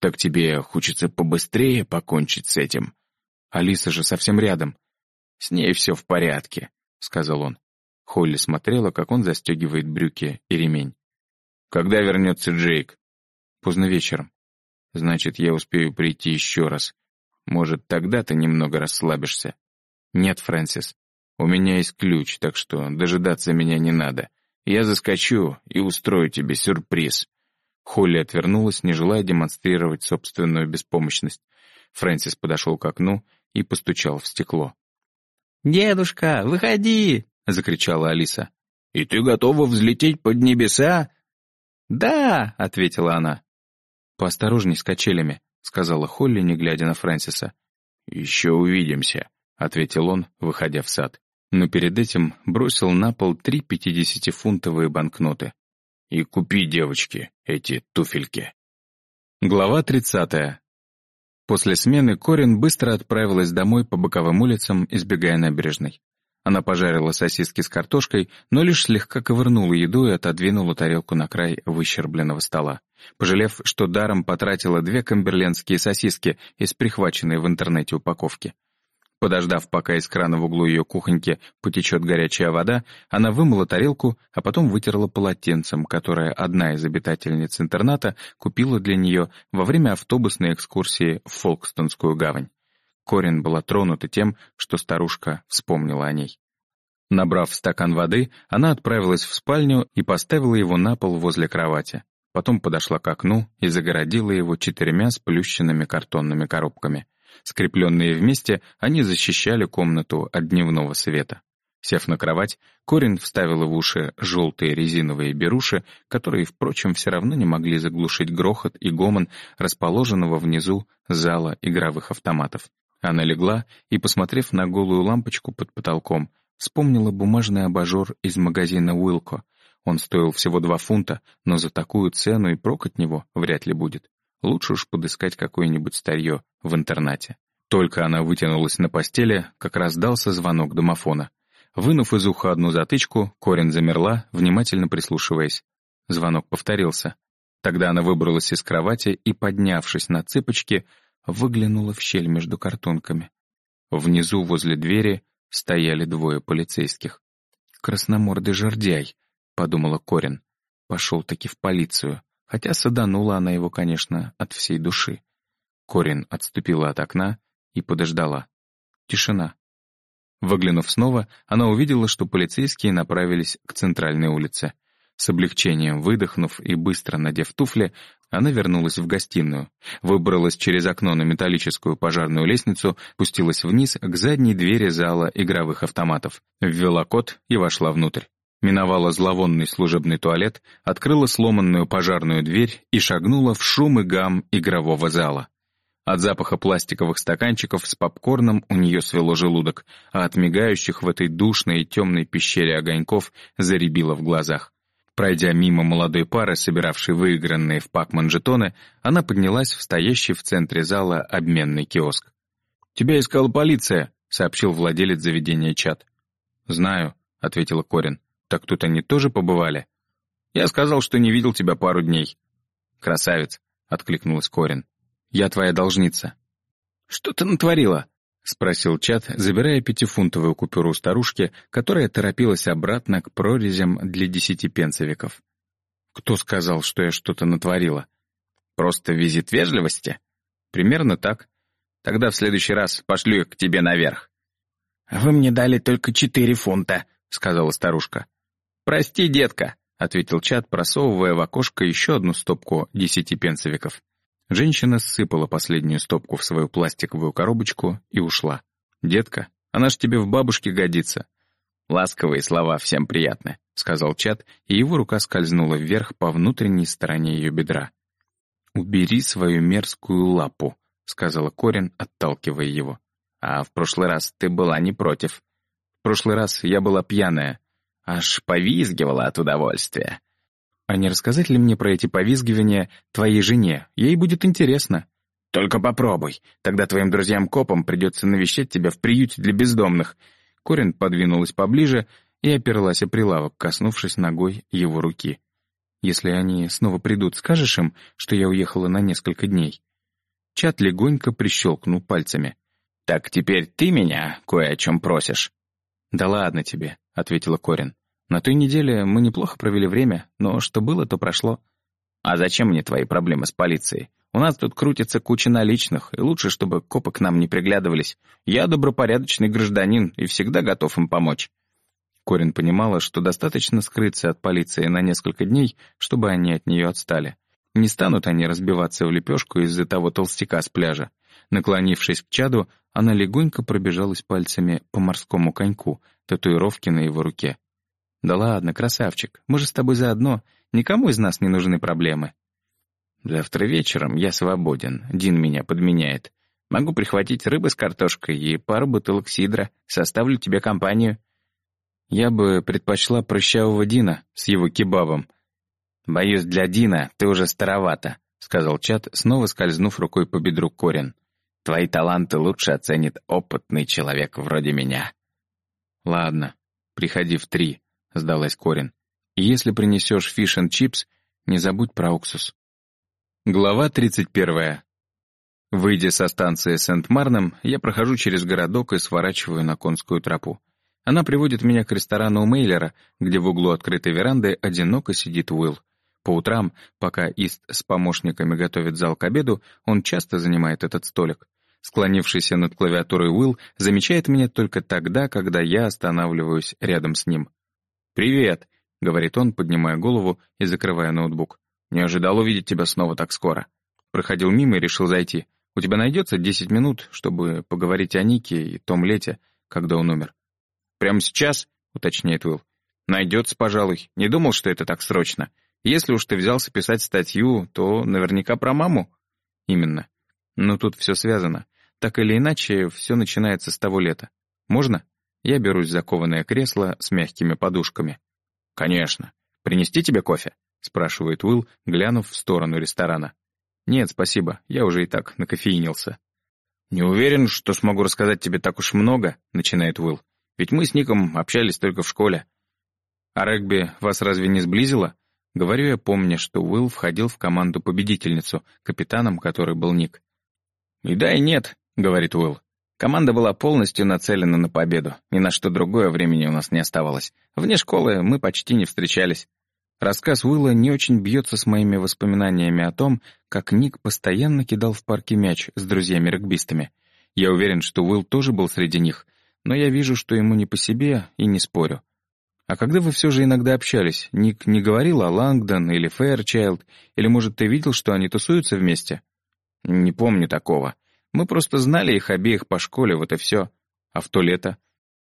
Так тебе хочется побыстрее покончить с этим. Алиса же совсем рядом. С ней все в порядке, сказал он. Холли смотрела, как он застегивает брюки и ремень. «Когда вернется Джейк?» «Поздно вечером. Значит, я успею прийти еще раз. Может, тогда ты немного расслабишься?» «Нет, Фрэнсис, у меня есть ключ, так что дожидаться меня не надо. Я заскочу и устрою тебе сюрприз». Холли отвернулась, не желая демонстрировать собственную беспомощность. Фрэнсис подошел к окну и постучал в стекло. «Дедушка, выходи!» — закричала Алиса. «И ты готова взлететь под небеса?» «Да!» — ответила она. «Поосторожней с качелями», — сказала Холли, не глядя на Фрэнсиса. «Еще увидимся», — ответил он, выходя в сад. Но перед этим бросил на пол три пятидесятифунтовые банкноты. «И купи, девочки, эти туфельки». Глава тридцатая. После смены Корин быстро отправилась домой по боковым улицам, избегая набережной. Она пожарила сосиски с картошкой, но лишь слегка ковырнула еду и отодвинула тарелку на край выщербленного стола, пожалев, что даром потратила две камберлендские сосиски из прихваченной в интернете упаковки. Подождав, пока из крана в углу ее кухоньки потечет горячая вода, она вымыла тарелку, а потом вытерла полотенцем, которое одна из обитательниц интерната купила для нее во время автобусной экскурсии в Фолкстонскую гавань. Корин была тронута тем, что старушка вспомнила о ней. Набрав стакан воды, она отправилась в спальню и поставила его на пол возле кровати. Потом подошла к окну и загородила его четырьмя сплющенными картонными коробками. Скрепленные вместе, они защищали комнату от дневного света. Сев на кровать, Корин вставила в уши желтые резиновые беруши, которые, впрочем, все равно не могли заглушить грохот и гомон расположенного внизу зала игровых автоматов. Она легла и, посмотрев на голую лампочку под потолком, вспомнила бумажный абажур из магазина Уилко. Он стоил всего два фунта, но за такую цену и прок от него вряд ли будет. Лучше уж подыскать какое-нибудь старье в интернате. Только она вытянулась на постели, как раздался звонок домофона. Вынув из уха одну затычку, Корин замерла, внимательно прислушиваясь. Звонок повторился. Тогда она выбралась из кровати и, поднявшись на цыпочки, выглянула в щель между картонками. Внизу, возле двери, стояли двое полицейских. «Красномордый жердяй», — подумала Корин. Пошел-таки в полицию, хотя саданула она его, конечно, от всей души. Корин отступила от окна и подождала. Тишина. Выглянув снова, она увидела, что полицейские направились к центральной улице. С облегчением выдохнув и быстро надев туфли, она вернулась в гостиную, выбралась через окно на металлическую пожарную лестницу, пустилась вниз к задней двери зала игровых автоматов, ввела код и вошла внутрь. Миновала зловонный служебный туалет, открыла сломанную пожарную дверь и шагнула в шум и гам игрового зала. От запаха пластиковых стаканчиков с попкорном у нее свело желудок, а от мигающих в этой душной и темной пещере огоньков заребило в глазах. Пройдя мимо молодой пары, собиравшей выигранные в Пакман жетоны, она поднялась в стоящий в центре зала обменный киоск. «Тебя искала полиция», — сообщил владелец заведения чат. «Знаю», — ответила Корин. «Так тут они тоже побывали?» «Я сказал, что не видел тебя пару дней». «Красавец», — откликнулась Корин. «Я твоя должница». «Что ты натворила?» — спросил Чат, забирая пятифунтовую купюру старушки, которая торопилась обратно к прорезям для десятипенцевиков. «Кто сказал, что я что-то натворила?» «Просто визит вежливости?» «Примерно так. Тогда в следующий раз пошлю их к тебе наверх». «Вы мне дали только четыре фунта», — сказала старушка. «Прости, детка», — ответил Чат, просовывая в окошко еще одну стопку десятипенцевиков. Женщина сыпала последнюю стопку в свою пластиковую коробочку и ушла. «Детка, она ж тебе в бабушке годится». «Ласковые слова всем приятны», — сказал Чат, и его рука скользнула вверх по внутренней стороне ее бедра. «Убери свою мерзкую лапу», — сказала Корин, отталкивая его. «А в прошлый раз ты была не против. В прошлый раз я была пьяная, аж повизгивала от удовольствия. А не рассказать ли мне про эти повизгивания твоей жене? Ей будет интересно. Только попробуй. Тогда твоим друзьям-копам придется навещать тебя в приюте для бездомных. Корин подвинулась поближе и оперлась о прилавок, коснувшись ногой его руки. «Если они снова придут, скажешь им, что я уехала на несколько дней?» Чат легонько прищелкнул пальцами. «Так теперь ты меня кое о чем просишь?» «Да ладно тебе», — ответила Корин. «На той неделе мы неплохо провели время, но что было, то прошло». «А зачем мне твои проблемы с полицией? У нас тут крутится куча наличных, и лучше, чтобы копы к нам не приглядывались. Я добропорядочный гражданин и всегда готов им помочь». Корин понимала, что достаточно скрыться от полиции на несколько дней, чтобы они от нее отстали. Не станут они разбиваться в лепешку из-за того толстяка с пляжа. Наклонившись к чаду, она легонько пробежалась пальцами по морскому коньку, татуировки на его руке. «Да ладно, красавчик, мы же с тобой заодно. Никому из нас не нужны проблемы». «Завтра вечером я свободен, Дин меня подменяет. Могу прихватить рыбы с картошкой и пару бутылок сидра, составлю тебе компанию». «Я бы предпочла прыщавого Дина с его кебабом», «Боюсь, для Дина ты уже старовато», — сказал Чат, снова скользнув рукой по бедру Корин. «Твои таланты лучше оценит опытный человек вроде меня». «Ладно, приходи в три», — сдалась Корин. «И если принесешь фиш and чипс, не забудь про уксус». Глава тридцать первая. Выйдя со станции Сент-Марном, я прохожу через городок и сворачиваю на конскую тропу. Она приводит меня к ресторану Мейлера, где в углу открытой веранды одиноко сидит Уилл. По утрам, пока Ист с помощниками готовит зал к обеду, он часто занимает этот столик. Склонившийся над клавиатурой Уилл замечает меня только тогда, когда я останавливаюсь рядом с ним. «Привет», — говорит он, поднимая голову и закрывая ноутбук. «Не ожидал увидеть тебя снова так скоро. Проходил мимо и решил зайти. У тебя найдется десять минут, чтобы поговорить о Нике и том лете, когда он умер?» «Прямо сейчас?» — уточняет Уилл. «Найдется, пожалуй. Не думал, что это так срочно. Если уж ты взялся писать статью, то наверняка про маму. Именно. Но тут все связано. Так или иначе, все начинается с того лета. Можно? Я берусь за кованое кресло с мягкими подушками. Конечно. Принести тебе кофе? Спрашивает Уилл, глянув в сторону ресторана. Нет, спасибо, я уже и так накофеинился. «Не уверен, что смогу рассказать тебе так уж много», — начинает Уилл. «Ведь мы с Ником общались только в школе». «А регби вас разве не сблизило?» Говорю я, помня, что Уилл входил в команду-победительницу, капитаном которой был Ник. «И да, и нет», — говорит Уилл. Команда была полностью нацелена на победу, ни на что другое времени у нас не оставалось. Вне школы мы почти не встречались. Рассказ Уилла не очень бьется с моими воспоминаниями о том, как Ник постоянно кидал в парке мяч с друзьями-регбистами. Я уверен, что Уилл тоже был среди них, но я вижу, что ему не по себе, и не спорю. А когда вы все же иногда общались, Ник не говорил о Лангдон или Фэрчайлд, или, может, ты видел, что они тусуются вместе? Не помню такого. Мы просто знали их обеих по школе, вот и все. А в то лето?